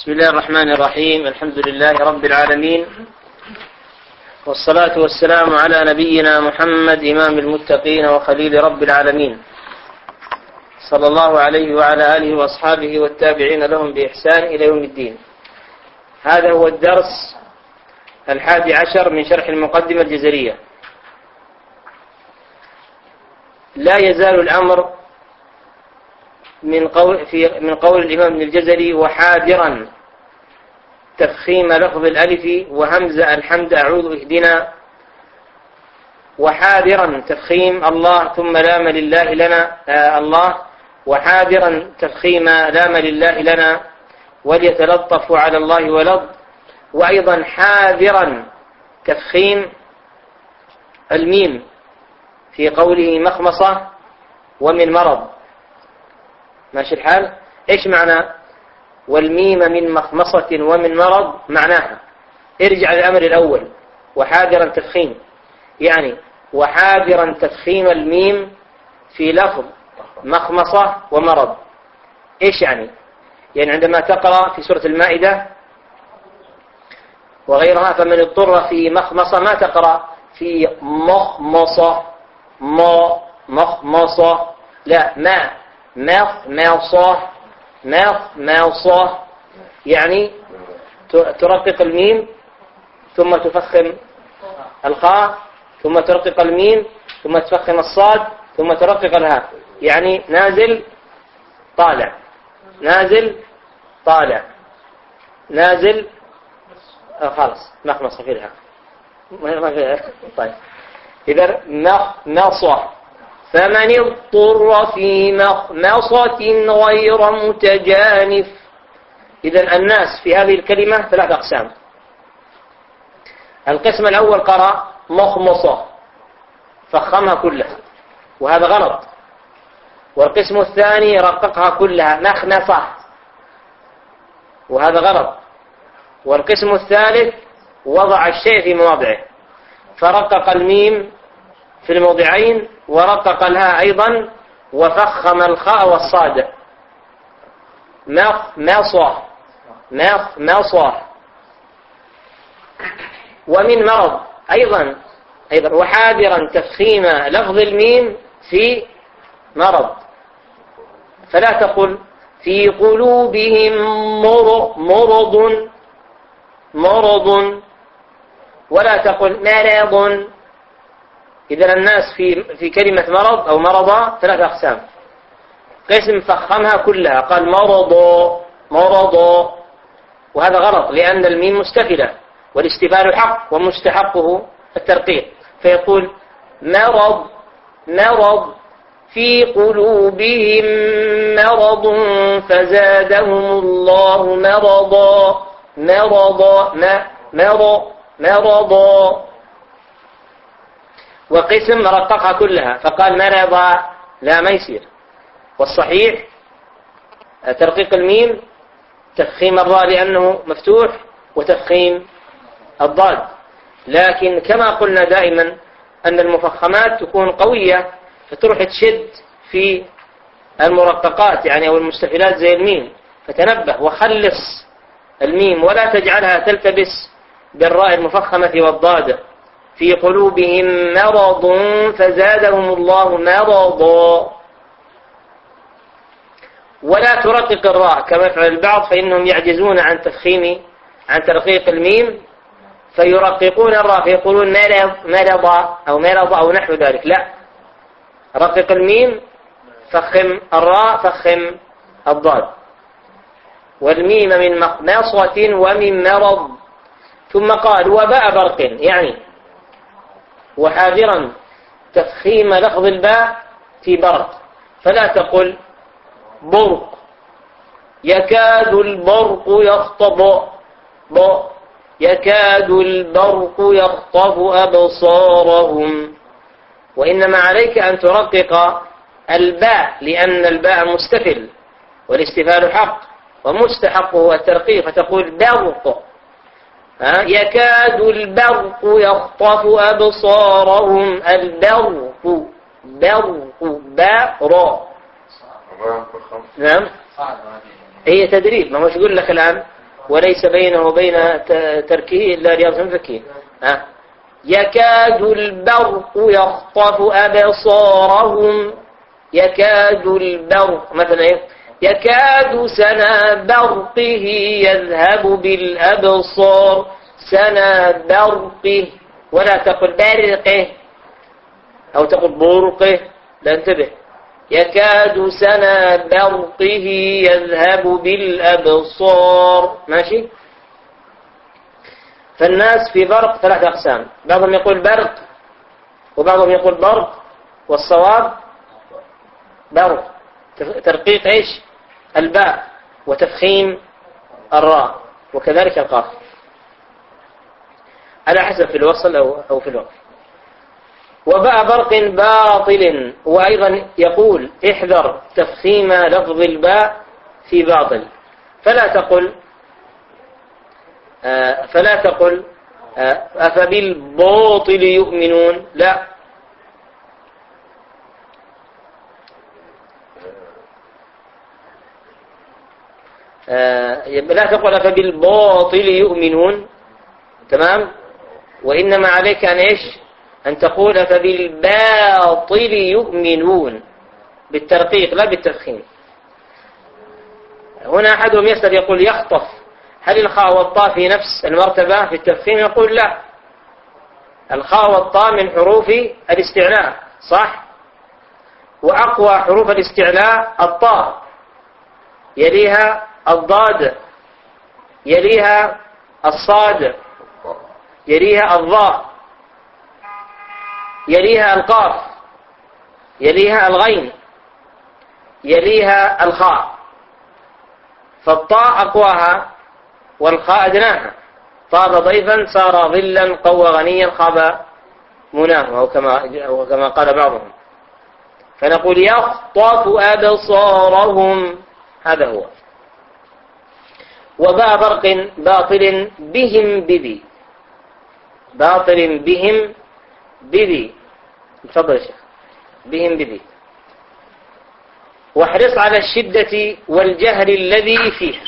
بسم الله الرحمن الرحيم. الحمد لله رب العالمين. والصلاة والسلام على نبينا محمد إمام المتقين وخليل رب العالمين. صلى الله عليه وعلى آله وأصحابه والتابعين لهم بإحسان إلى يوم الدين. هذا هو الدرس الحادي عشر من شرح المقدمة الجزرية. لا يزال الأمر من قول في من قول الإمام ابن الجزري وحاذرا. تفخيم لفظ الألف وهمزة الحمد أعوذ اهدنا وحاذرا تفخيم الله ثم لام لله لنا. آه الله. وحاذرا تفخيم لام لله لنا. وليتلطف على الله ولض وأيضا حاذرا تفخيم الميم في قوله مخمصة ومن مرض. ماشي الحال؟ إيش معنى؟ والميم من مخمصة ومن مرض معناها. ارجع للأمر الأول. وحاذرا تفخيم يعني وحاذرا تفخيم الميم في لفظ مخمصة ومرض. إيش يعني؟ يعني عندما تقرأ في سورة المائدة وغيرها فمن اضطر في مخمصة ما تقرأ؟ في مخمصة ما مخمصة. لا ما. مخمصة مخمصة يعني ترقق الميم ثم تفخم الخاء ثم ترقق الميم ثم تفخم الصاد ثم ترقق الهاء. يعني نازل طالع. نازل طالع. نازل آه خلاص مخمصة في الهاء. ما في طيب. إذا مخمصة فمن اضطر في مخمصة غير متجانف. إذا الناس في هذه الكلمة ثلاث أقسام. القسم الأول قرأ مخمصة فخمها كلها وهذا غلط. والقسم الثاني رققها كلها مخمصة وهذا غلط. والقسم الثالث وضع الشيء في مواضعه فرقق الميم في الموضعين ورقق الهاء أيضا وفخم الخاء والصاد مخمصة مخمصة ومن مرض أيضا أيضا وحاذرا تفخيم لفظ الميم في مرض. فلا تقل في قلوبهم مرض مرض. ولا تقل مرض. إذا الناس في في كلمة مرض أو مرضى ثلاثة أقسام. قسم فخمها كلها قال مرض مرض وهذا غلط لأن الميم مستفلة والاستفال حق ومستحقه الترقيق. فيقول مرض مرض في قلوبهم مرض فزادهم الله مرضا مرضا مرض مرضا وقسم رققها كلها. فقال مرض لا ما يصير. والصحيح ترقيق الميم تفخيم الراء لأنه مفتوح وتفخيم الضاد. لكن كما قلنا دائما أن المفخمات تكون قوية فتروح تشد في المرققات يعني أو المستفلات زي الميم. فتنبه وخلص الميم ولا تجعلها تلتبس بالراء المفخمة والضاد في قلوبهم مرض فزادهم الله مرضا. ولا ترقق الراء كما يفعل البعض فإنهم يعجزون عن تفخيم عن ترقيق الميم فيرققون الراء فيقولون مرض أو مرض أو نحو ذلك. لا. رقق الميم فخم الراء فخم الضاد. والميم من مخمصة ومن مرض. ثم قال وباء برق يعني وحاذرا تفخيم لفظ الباء في برق فلا تقل برق. يكاد البرق يخطب. ب. يكاد البرق يخطف أبصارهم. وإنما عليك أن ترقق الباء لأن الباء مستفل والاستفال حق ومستحقه الترقيق فتقول برق. يكاد البرق يخطف أبصارهم. البرق برق بارا نعم. هي تدريب ما هوش يقول لك الآن. وليس بينه وبين تركه إلا رياض المفكين. ها؟ يكاد البرق يخطف أبصارهم. يكاد البرق مثلا إيه؟ يكاد سنا برقه يذهب بالأبصار. سنا برقه. ولا تقل برقه أو تقل برقه. لا انتبه. يكاد سنا برقه يذهب بالأبصار. ماشي؟ فالناس في برق ثلاث أقسام. بعضهم يقول برق وبعضهم يقول برق. والصواب؟ برق. ترقيق إيش؟ الباء وتفخيم الراء وكذلك القاف. على حسب في الوصل أو في الوقف. وباء برق باطل وأيضا يقول احذر تفخيم لفظ الباء في باطل. فلا تقل آه، فلا تقل آه، أفبالباطل يؤمنون؟ لا. آه، لا تقل أفبالباطل يؤمنون تمام؟ وإنما عليك أن إيش؟ أن تقول فبالباطل يؤمنون بالترقيق لا بالتفخيم هنا أحدهم يسأل يقول يخطف هل الخاء والطاء في نفس المرتبة في التفخيم يقول لا. الخاء والطاء من حروف الاستعلاء صح؟ وأقوى حروف الاستعلاء الطاء يليها الضاد يليها الصاد يليها الضاء يليها القاف يليها الغين يليها الخاء. فالطاء أقواها والخاء أدناها. طاب ضيفا صار ظلا قوى غنيا خاب مناه أو كما, كما قال بعضهم. فنقول يخطف أبصارهم. هذا هو. وباء برق باطل بهم بذي. باطل بهم بذي. تفضل يا شيخ. بهم بذي. واحرص على الشدة والجهر الذي فيه.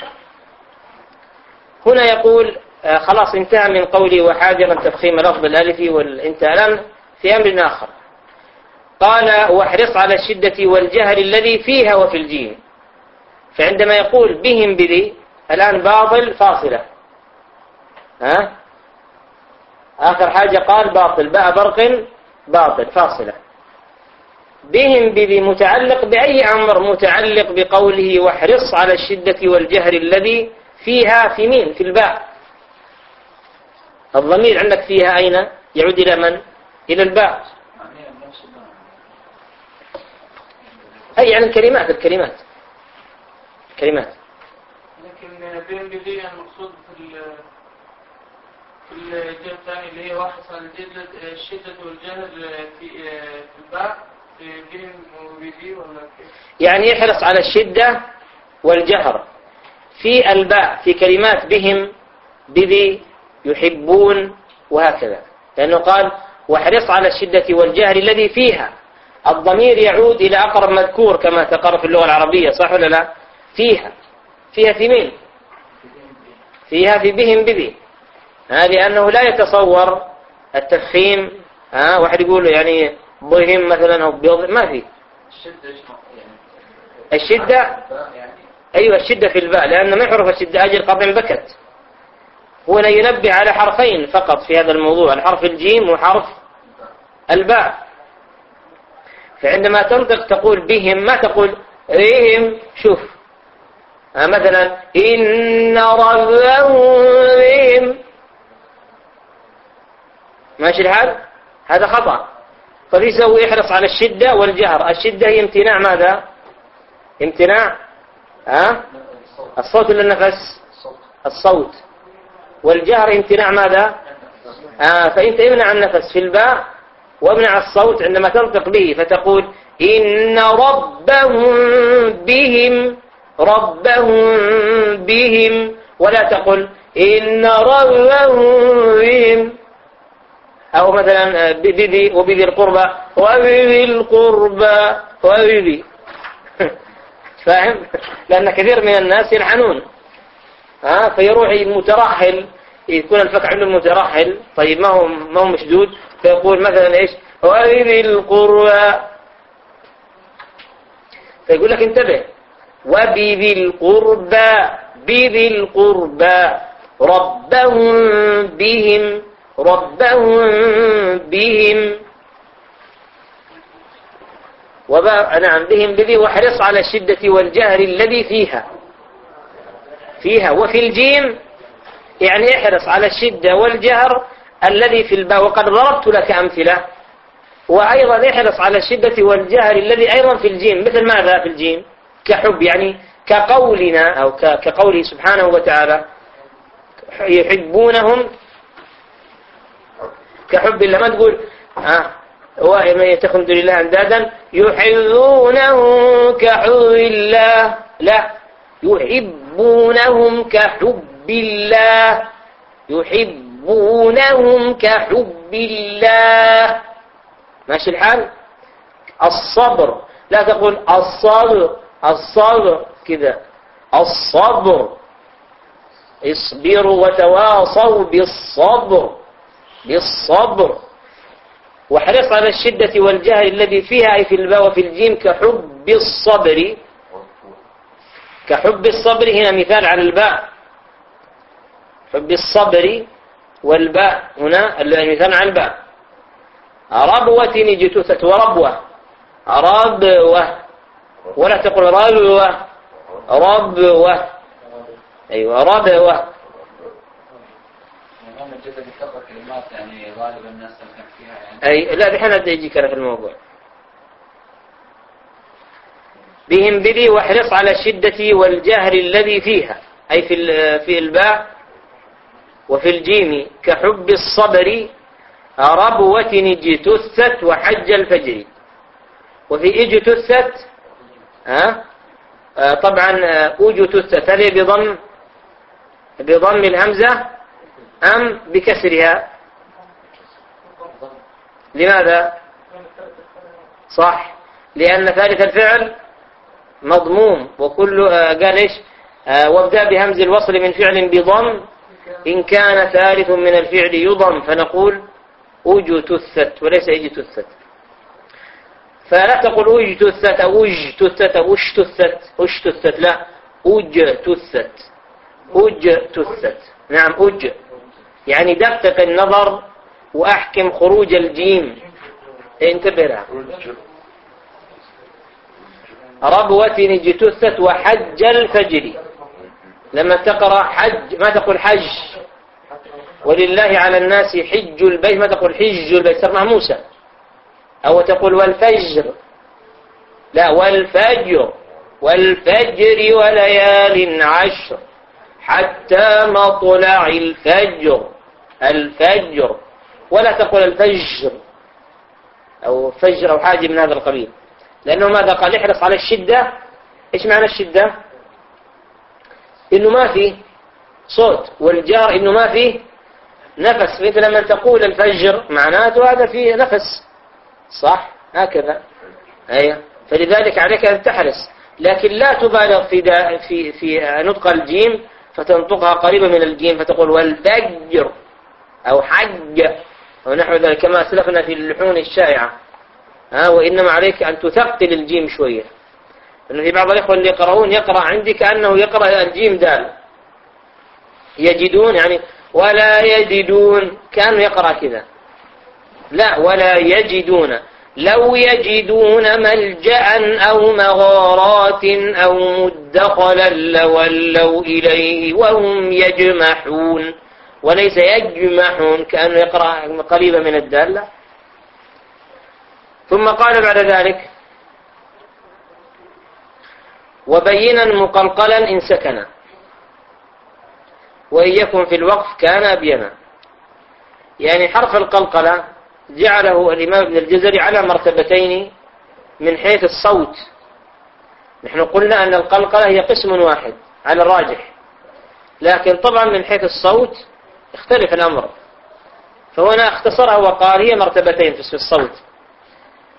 هنا يقول آه، خلاص انتهى من قولي وحاذرا تفخيم لفظ الألف والانتهى الآن في أمر آخر. قال واحرص على الشدة والجهر الذي فيها وفي الجيم. فعندما يقول بهم بذي الآن باطل فاصلة. ها؟ آخر حاجة قال باطل. باء برق باطل فاصلة. بهم بذي متعلق بأي أمر؟ متعلق بقوله واحرص على الشدة والجهر الذي فيها في مين؟ في الباء. الضمير عندك فيها أين؟ يعود إلى من؟ إلى الباء. أي يعني الكلمات الكلمات. الكلمات. لكن بين بذي المقصود في في الجهة الثانية اللي هي واحد على الشدة والجهر في في الباء. بهم وبذي ولا كيف؟ يعني يحرص على الشدة والجهر. في الباء في كلمات بهم بذي يحبون وهكذا. لأنه قال واحرص على الشدة والجهر الذي فيها. الضمير يعود إلى أقرب مذكور كما تقر في اللغة العربية صح ولا لا؟ فيها. فيها في مين فيها في بهم بذي. لأنه لا يتصور التفخيم ها واحد يقول يعني بهم مثلا أو بيض ما في. الشدة أيوة الشدة في الباء لأن من حروف الشدة أجل قطع بكت. هنا ينبه على حرفين فقط في هذا الموضوع الحرف الجيم وحرف الباء. فعندما تنطق تقول بهم ما تقول بهم شوف. مثلا إن ربهم بهم ماشي الحال؟ هذا خطأ. فبيسوي يحرص على الشدة والجهر. الشدة هي امتناع ماذا؟ امتناع ها؟ الصوت ولا النفس؟ الصوت. والجهر امتناع ماذا؟ آه فأنت امنع النفس في الباء وامنع الصوت عندما تنطق به فتقول إن ربهم بهم ربهم بهم. ولا تقل إن ربهم. بهم أو مثلا بذي وبذي القربى. وبذي القربى. وبذي. فاهم؟ لأن كثير من الناس يلحنون ها؟ فيروح مترهل يكون الفك عنده مترهل طيب ما هو ما هو مشدود؟ فيقول مثلا إيش؟ وذي القربى. فيقول لك انتبه. وبذي القربى بذي القربى ربهم بهم ربهم بهم. نعم بهم بذي واحرص على الشدة والجهر الذي فيها. فيها. وفي الجيم يعني احرص على الشدة والجهر الذي في الباء. وقد ضربت لك أمثلة. وأيضا احرص على الشدة والجهر الذي أيضا في الجيم. مثل ماذا في الجيم؟ كحب يعني كقولنا أو كقوله سبحانه وتعالى يحبونهم. كحب الله ما تقول آه ومن يتخذ من دون الله أندادا يحبونه كحب الله. لا يحبونهم كحب الله. يحبونهم كحب الله. ماشي الحال؟ الصبر. لا تقول الصبر. الصبر كذا الصبر. اصبروا وتواصوا بالصبر. بالصبر. واحرص على الشدة والجهل الذي فيها أي في الباء وفي الجيم كحب الصبر. كحب الصبر هنا مثال على الباء. حب الصبر والباء هنا مثال على الباء. ربوة جتوثة وربوة ربوة. ولا تقول ربوة ربوة. أيوة ربوة. يعني غالبا الناس فيها يعني أي لا دحين أبدأ يجيك أنا في الموضوع. بهم بذي واحرص على الشدة والجهر الذي فيها. أي في في الباء وفي الجيم كحب الصبر ربوة اجتثت وحج الفجر. وفي اجتثت ها؟ آه طبعا آه، اجتثت هذه بضم بضم الهمزة أم بكسرها. لماذا؟ صح. لأن ثالث الفعل مضموم. وكل آه، قال إيش؟ آه، وابدأ بهمز الوصل من فعل بضم. إن كان ثالث من الفعل يضم فنقول أجتثت وليس اجتثت فلا تقول اجتثت أو اجتثت أو اشتثت اشتثت لا اجتثت اجتثت نعم اج يعني دقق النظر وأحكم خروج الجيم. انتبه لها. ربوة اجتثت وحج الفجر. لما تقرأ حج ما تقول حج؟ ولله على الناس حج البيت. ما تقول حج البيت. صار موسى. أو تقول والفجر. لا والفجر. والفجر وليال عشر حتى مطلع الفجر. الفجر. ولا تقول الفجر. أو فجر أو حاجة من هذا القبيل. لأنه ماذا قال؟ احرص على الشدة. إيش معنى الشدة؟ إنه ما فيه صوت. والجار إنه ما فيه نفس. مثل لما تقول الفجر معناته هذا فيه نفس. صح؟ هكذا. أيوة. فلذلك عليك أن تحرص. لكن لا تبالغ في في في نطق الجيم فتنطقها قريبة من الجيم فتقول والفجر أو حج ونحو ذلك كما أسلفنا في اللحون الشائعة. ها وإنما عليك أن تثقل الجيم شوية. لأنه في بعض الإخوة اللي يقرؤون يقرأ عندي كأنه يقرأ الجيم دال. يجدون يعني ولا يجدون كانوا يقرأ كذا. لا ولا يجدون. لو يجدون ملجأ أو مغارات أو مدخلا لولوا إليه وهم يجمحون. وليس يجمحون كأنه يقرأ قريبا من الدالة. ثم قال بعد ذلك وبينا مقلقلا إن سكن. وإن يكن في الوقف كان أبينا. يعني حرف القلقلة جعله الإمام ابن الجزري على مرتبتين من حيث الصوت. نحن قلنا أن القلقلة هي قسم واحد على الراجح. لكن طبعا من حيث الصوت اختلف الأمر. فهنا اختصرها وقال هي مرتبتين في الصوت.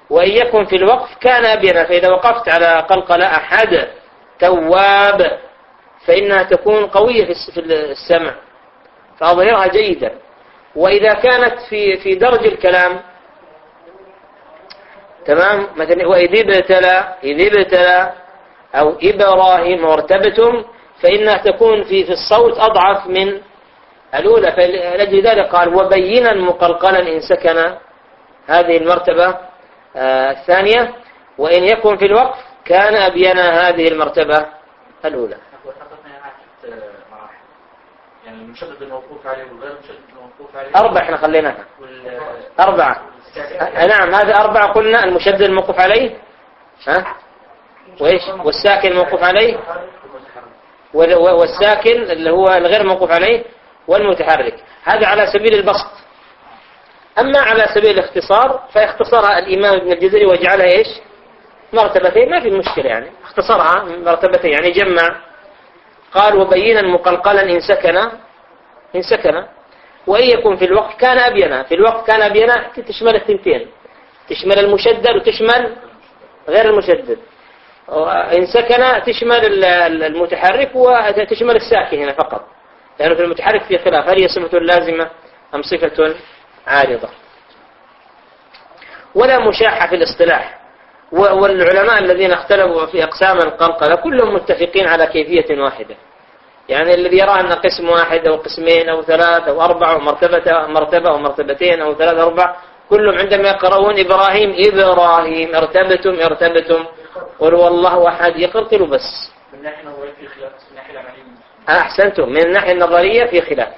وإن يكن في الوقف كان أبينا فإذا وقفت على قلقلة أحد تواب فإنها تكون قوية في السمع فأظهرها جيدا. وإذا كانت في في درج الكلام تمام؟ مثلا وإذ ابتلى إذ ابتلى أو إبراهيم وارتبتم فإنها تكون في في الصوت أضعف من الأولى. فلأجل ذلك قال وبينا مقلقلا إن سكن هذه المرتبة. آه، الثانية وإن يكن في الوقف كان أبينا هذه المرتبة الأولى. يعني المشدد الموقوف عليه والغير المشدد أربع إحنا خليناها أربعة. نعم هذا أربعة قلنا المشدد الموقوف عليه. ها؟ وإيش؟ والساكن الموقوف عليه. والساكن اللي هو الغير الموقوف عليه والمتحرك. هذا على سبيل البسط. أما على سبيل الاختصار فاختصرها الإمام ابن الجزري وجعلها إيش؟ مرتبتين. ما في مشكلة يعني. اختصرها مرتبتين. يعني جمع. قال وبينا مقلقلا إن سكن. إن سكن. وإن يكن في الوقت كان أبينا في الوقت كان أبينا تشمل الثنتين. تشمل المشدد وتشمل غير المشدد. إن سكن تشمل المتحرك وتشمل الساكن هنا فقط. لأنه في المتحرك في خلاف. هل هي صفة لازمة أم صفة عارضة؟ ولا مشاحة في الاصطلاح. والعلماء الذين اختلفوا في أقسام القلقلة كلهم متفقين على كيفية واحدة. يعني الذي يرى أن قسم واحد أو قسمين أو ثلاث أو أربع أو مرتبة مرتبة أو مرتبتين أو ثلاث أربع كلهم عندما يقرؤون إبراهيم إبراهيم ارتبتم ارتبتم. قل والله أحد يقرقلوا بس. من الناحية النظرية في خلاف من الناحية العملية. أحسنتم. من الناحية النظرية في خلاف.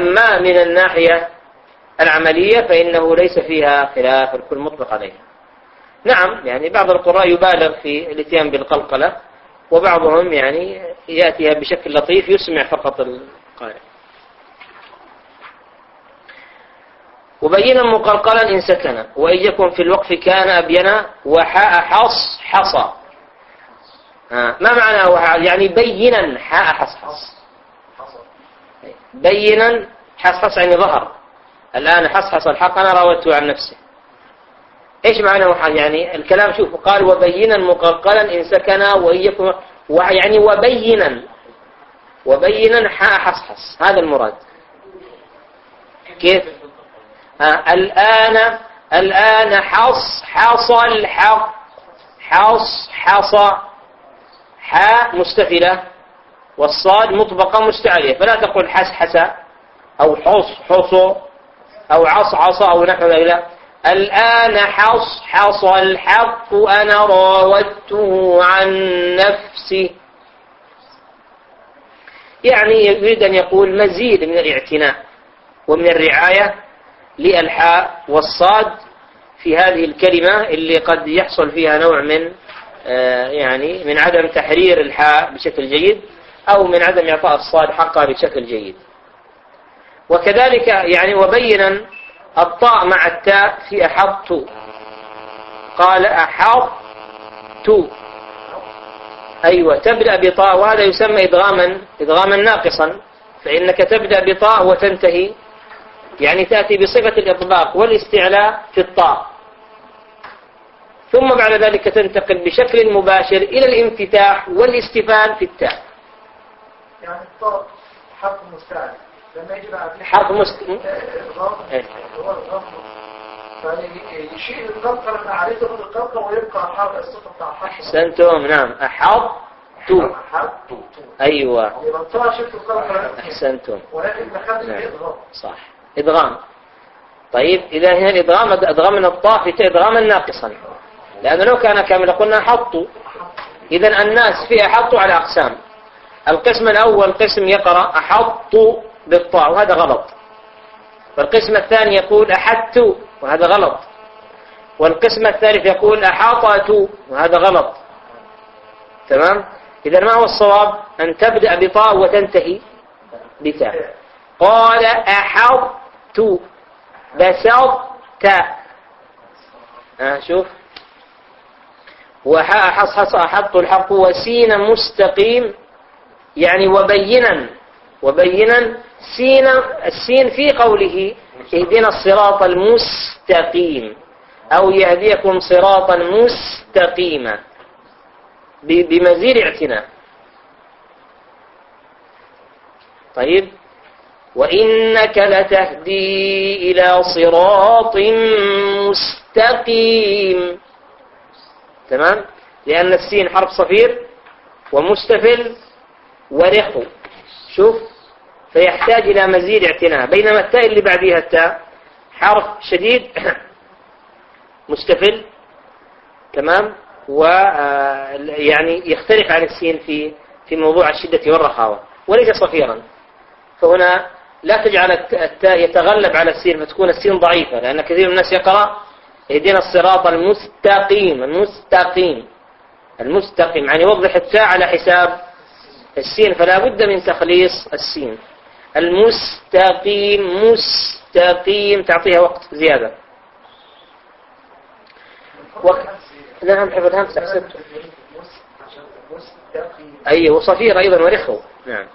أما من الناحية العملية فإنه ليس فيها خلاف الكل مطلق عليها نعم يعني بعض القراء يبالغ في الاتيان بالقلقلة. وبعضهم يعني يأتيها بشكل لطيف يسمع فقط القارئ. وبينا مقلقلا إن سكن وإن يكن في الوقف كان أبينا وحاء حص حصى آه. ما معنى وحاء؟ يعني بينا حاء حص حص. بينا حص حص يعني ظهر. الآن حص حص الحق أنا راودته عن نفسه إيش معنى وحاء يعني الكلام شوف قال وبينا مقلقلا إن سكن وإن يكن يعني وبينا وبينا حاء حص حص هذا المراد. كيف؟ آه الآن الآن حص حصى الحق حص حصى حاء مستفلة والصاد مطبقة مستعلية فلا تقول حس حسى أو حص حصو أو عص عصى أو نحو ذلك. الآن حص حصى الحق أنا راودته عن نفسه. يعني يريد أن يقول مزيد من الاعتناء ومن الرعاية للحاء والصاد في هذه الكلمة اللي قد يحصل فيها نوع من آه، يعني من عدم تحرير الحاء بشكل جيد أو من عدم إعطاء الصاد حقها بشكل جيد. وكذلك يعني وبينا الطاء مع التاء في أحط. قال أحط. أيوة تبدأ بطاء وهذا يسمى إدغاما إدغاما ناقصا. فإنك تبدأ بطاء وتنتهي يعني تأتي بصفة الإطباق والاستعلاء في الطاء. ثم بعد ذلك تنتقل بشكل مباشر إلى الانفتاح والاستفال في التاء. يعني الطاء حرف مستعل لما يجي بعد حرف مست... إيه. هو الغم فيشيل القلقة عليه تاخد القلقة ويبقى حرف الصفة بتاع حرف أحسنتم. نعم. أحط تو أيوة. القلقة أحسنتم. ولكن دخلت نعم. الإضغام صح. إدغام. طيب إذا هنا الإدغام أدغام من الطاء في إدغاما ناقصا. لأنه لو كان كاملا قلنا حطوا. إذا الناس فيها حطوا على أقسام. القسم الأول قسم يقرأ أحط بالطاء وهذا غلط. والقسم الثاني يقول أحدت وهذا غلط. والقسم الثالث يقول أحاطت وهذا غلط. تمام؟ إذا ما هو الصواب؟ أن تبدأ بطاء وتنتهي بتاء. قال أحط بسطت. شوف. وحاء حصحص أحط الحق وسين مستقيم يعني وبينا. وبينا سين السين في قوله اهدنا الصراط المستقيم أو يهديكم صراطا مستقيما. بمزيد اعتناء. طيب. وإنك لتهدي إلى صراط مستقيم. تمام؟ لأن السين حرف صفير ومستفل ورخو. شوف. فيحتاج إلى مزيد اعتناء. بينما التاء اللي بعديها التاء حرف شديد مستفل تمام؟ و آه، يعني يختلف عن السين في في موضوع الشدة والرخاوة وليس صفيرا. فهنا لا تجعل التاء يتغلب على السين فتكون السين ضعيفة لأن كثير من الناس يقرأ اهدنا الصراط المستقيم المستقيم المستقيم. يعني يوضح التاء على حساب السين فلا بد من تخليص السين. المستقيم مستقيم. تعطيها وقت زيادة. وقت نعم حفظ همسة أحسنت أي وصفير أيضا ورخو. نعم.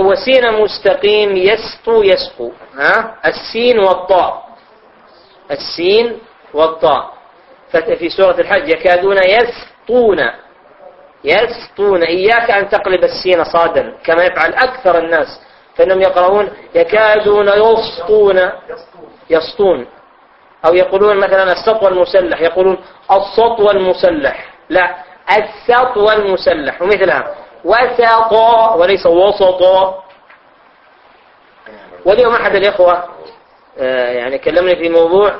وسين مستقيم يسطو يسقو. ها؟ السين والطاء. السين والطاء. في سورة الحج يكادون يسطون. يسطون. إياك أن تقلب السين صادا كما يفعل أكثر الناس. فإنهم يقرؤون يكادون يسطون يسطون أو يقولون مثلا السطو المسلح يقولون السطو المسلح. لا السطو المسلح. ومثلها وسطا وليس وسطا واليوم أحد الإخوة آه، يعني كلمني في موضوع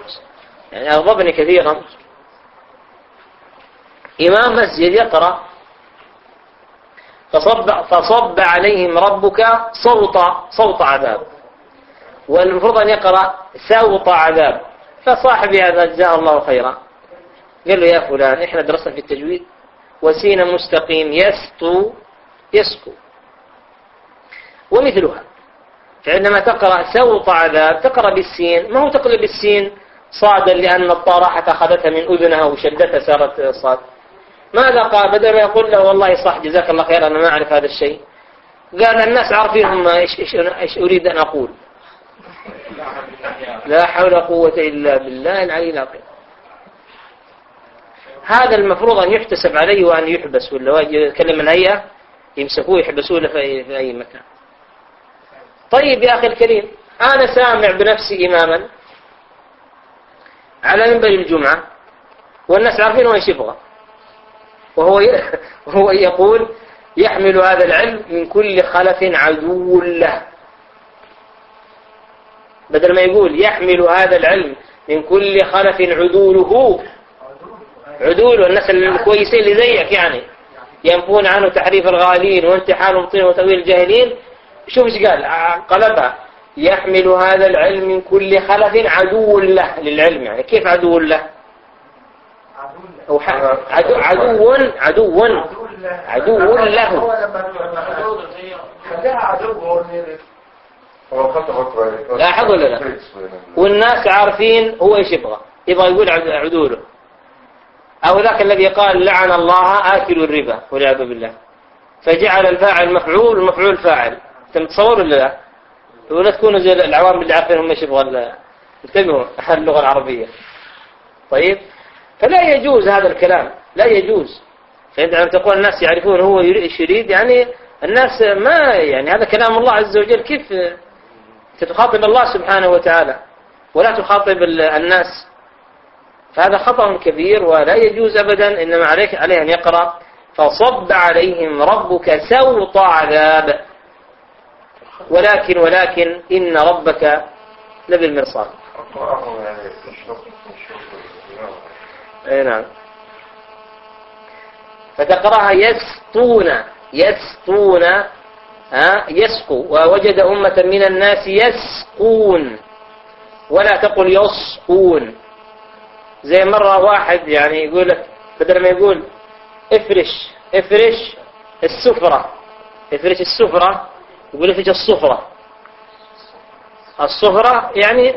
يعني أغضبني كثيرا. إمام مسجد يقرأ فصب, فصب عليهم ربك صوت صوت عذاب. والمفروض أن يقرأ سوط عذاب. فصاحبي هذا جزاه الله خيرا. قال له يا فلان إحنا درسنا في التجويد. وسين مستقيم يسطو يسكو. ومثلها. فعندما تقرأ سوط عذاب تقرأ بالسين. ما هو تقلب السين صادا لأن الطاراحة أخذتها من أذنها وشدتها صارت صاد. ماذا قال؟ بدل ما يقول له والله صح جزاك الله خير أنا ما أعرف هذا الشيء. قال الناس عارفين هم إيش, إيش, إيش أريد أن أقول. لا حول قوة إلا بالله العلي العظيم. هذا المفروض أن يحتسب عليه وأن يحبس ولا يتكلم الهيئة يمسكوه يحبسوه في أي مكان. طيب يا أخي الكريم أنا سامع بنفسي إماما على منبر الجمعة والناس عارفين إيش يبغى وهو وهو يقول يحمل هذا العلم من كل خلف عدو له. بدل ما يقول يحمل هذا العلم من كل خلف عدوله عدول الناس الكويسين اللي زيك يعني ينفون عنه تحريف الغالين وانتحال المبطلين وتأويل الجاهلين. شوف إيش قال؟ قلبها. يحمل هذا العلم من كل خلف عدو له للعلم يعني. كيف عدو له؟ أو عدو عدو عدو. عدو له. لاحظ ولا لا؟ والناس عارفين هو إيش يبغى. يبغى يقول عدوله. أو ذاك الذي قال لعن الله آكل الربا والعياذ بالله. فجعل الفاعل مفعول والمفعول فاعل. تتصور ولا لا؟ ولا تكونوا زي العوام اللي عارفين هم إيش يبغى انتبهوا اللغة العربية. طيب؟ فلا يجوز هذا الكلام لا يجوز. عندما تقول الناس يعرفون هو إيش يريد يعني الناس ما يعني هذا كلام الله عز وجل. كيف تخاطب الله سبحانه وتعالى ولا تخاطب الناس؟ فهذا خطأ كبير ولا يجوز أبدا إنما عليك عليه أن يقرأ فصب عليهم ربك سوط عذاب. ولكن ولكن إن ربك لبالمرصاد. اي نعم. فتقرأها يسطون يسطون ها يسقو. ووجد أمة من الناس يسقون ولا تقل يسقون زي مرة واحد يعني يقول لك بدل ما يقول افرش افرش السفرة. افرش السفرة يقول افرش الصفرة الصفرة يعني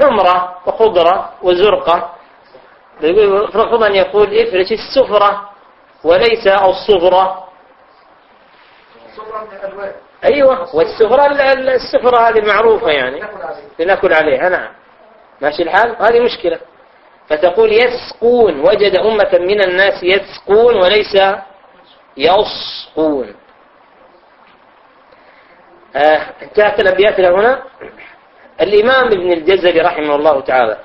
حمرة وخضرة وزرقة. المفروض أن يقول افرش السفرة وليس الصفرة أيوة والسفرة السفرة هذه معروفة يعني. لنأكل عليها. نعم. ماشي الحال؟ هذه مشكلة. فتقول يسقون. وجد أمة من الناس يسقون وليس يسقون آه انتهت الأبيات هنا. الإمام ابن الجزري رحمه الله تعالى.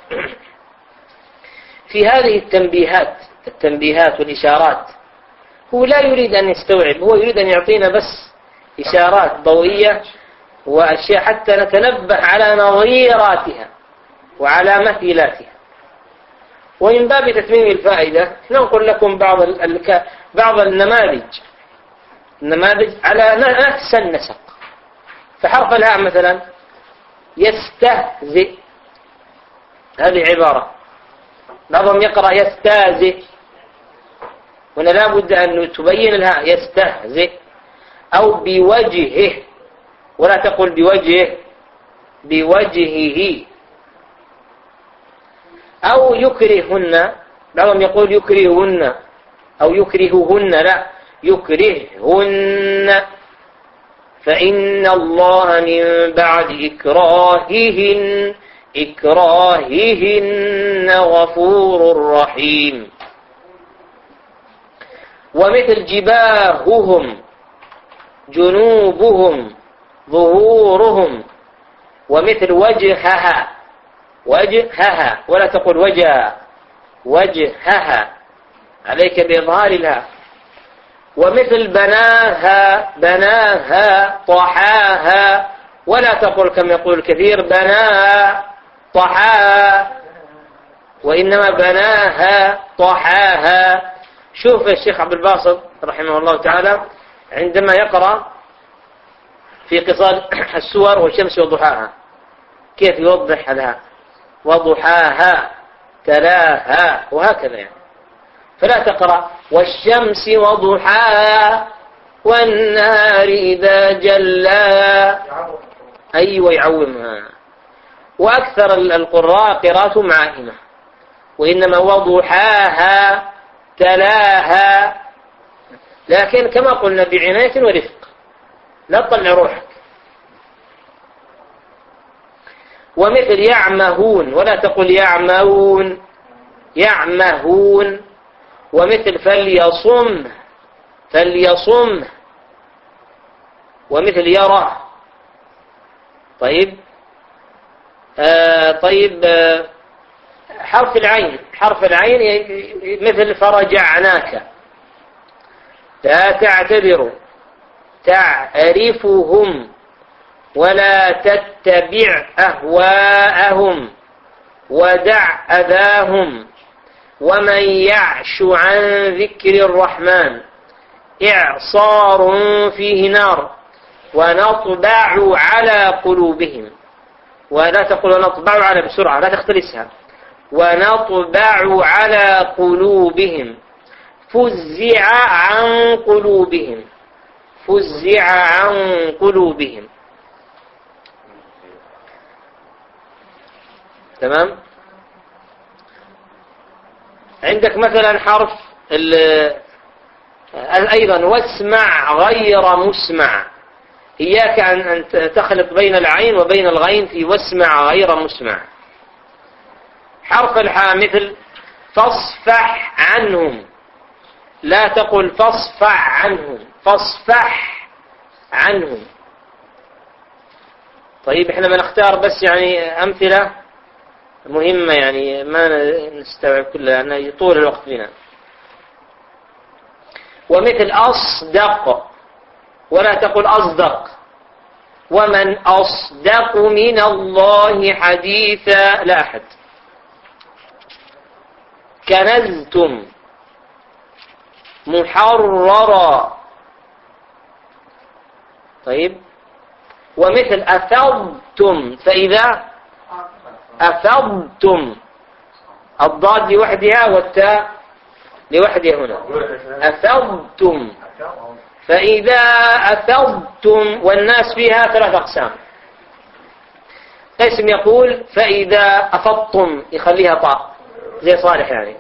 في هذه التنبيهات التنبيهات والإشارات. هو لا يريد أن يستوعب هو يريد أن يعطينا بس إشارات ضوئية وأشياء حتى نتنبه على نظيراتها وعلى مثيلاتها ومن باب تتميم الفائدة ننقل لكم بعض بعض النماذج. النماذج على نفس النسق. فحرف الهاء مثلا يستهزئ. هذه عبارة. بعضهم يقرأ يستهزئ. هنا لا بد أن تبين الهاء يستهزئ. أو بوجهه. ولا تقل بوجهه. بوجهه. أو يكرهن. بعضهم يقول يكرهن. أو يكرههن. لا. يكرههن فإن الله من بعد إكراههن. إكراههن غفور رحيم. ومثل جباههم جنوبهم ظهورهم. ومثل وجهها وجهها ولا تقول وجه وجهها. عليك بإظهار الها ومثل بناها بناها طحاها. ولا تقول كما يقول الكثير بناها. طحاها. وإنما بناها طحاها. شوف الشيخ عبد الباسط رحمه الله تعالى عندما يقرأ في قصار السور والشمس وضحاها كيف يوضح لها؟ وضحاها تلاها وهكذا يعني. فلا تقرأ والشمس وضحاها والنهار إذا جلاها أيوة يعومها. وأكثر القراء قراءة معائمة. وإنما وضحاها تلاها. لكن كما قلنا بعناية ورفق. لا تطلع روحك. ومثل يعمهون ولا تقل يعمهون. يعمهون. ومثل فليصم فليصم. ومثل يرى. طيب؟ آه طيب آه حرف العين. حرف العين مثل فرجعناك. لا تعتبروا تعرفهم ولا تتبع أهواءهم. ودع أذاهم. ومن يعش عن ذكر الرحمن إعصار فيه نار. ونطبع على قلوبهم. ولا تقول نطبع على بسرعة لا تختلسها. ونطبع على قلوبهم. فزع عن قلوبهم. فزع عن قلوبهم. تمام؟ عندك مثلا حرف أيضا واسمع غير مسمع. إياك أن تخلط بين العين وبين الغين في واسمع غير مسمع. حرف الحاء مثل فاصفح عنهم. لا تقل فاصفح عنهم. فاصفح عنهم. طيب إحنا بنختار بس يعني أمثلة مهمة يعني ما نستوعب كلها لأن يطول الوقت بنا ومثل أصدق. ولا تقل أصدق. ومن أصدق من الله حديثا لا أحد. كنزتم محررا. طيب. ومثل أفضتم فإذا أفضتم. الضاد لوحدها والتاء لوحدها هنا. أفضتم. فإذا أفضتم والناس فيها ثلاث أقسام. قسم يقول فإذا أفضتم يخليها طاء. زي صالح يعني.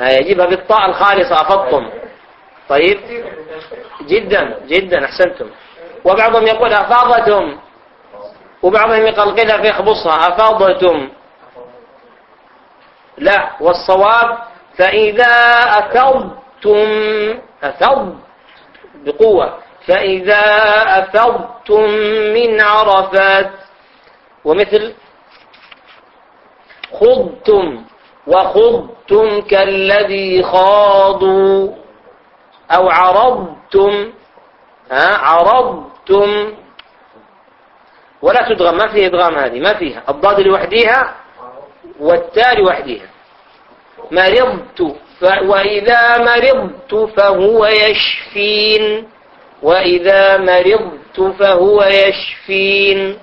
يجيبها بالطاء الخالصة أفضتم. طيب. جدا جدا أحسنتم. وبعضهم يقول أفاضتم. وبعضهم يقلقلها فيخبصها أفاضتم. لا والصواب فإذا أفضتم أفض بقوة. فإذا أفضتم من عرفات ومثل خضتم وخضتم كالذي خاضوا أو عرضتم ها عرضتم. ولا تدغم ما فيها إدغام هذه ما فيها. الضاد لوحدها والتاء لوحدها مرضت وإذا مرضت فهو يشفين. وإذا مرضت فهو يشفين.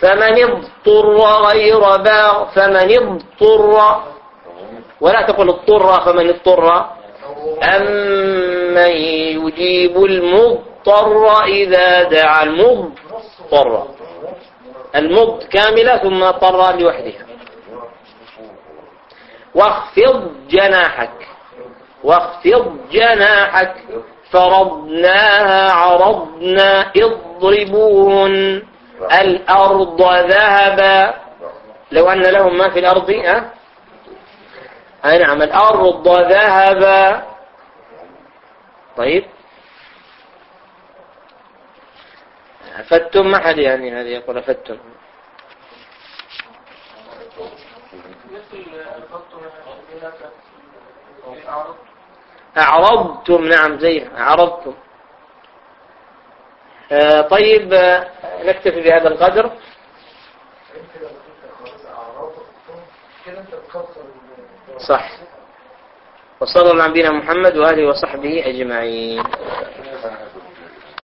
فمن اضطر غير باغ فمن اضطر. ولا تقل اضطر فمن اضطر. أمن يجيب المضطر إذا دعا المضطر. المض كاملة ثم اضطر لوحدها. واخفض جناحك. واخفض جناحك. فرضناها عرضنا اضربون الأرض ذهبا. لو أن لهم ما في الأرض أه؟ أي نعم الأرض ذهبا. طيب. أفدتم ما حد يعني هذه يقول أفدتم أعرضتم نعم زي أعرضتم. آه طيب آه نكتفي بهذا القدر. صح. وصلى الله على نبينا محمد وآله وصحبه أجمعين.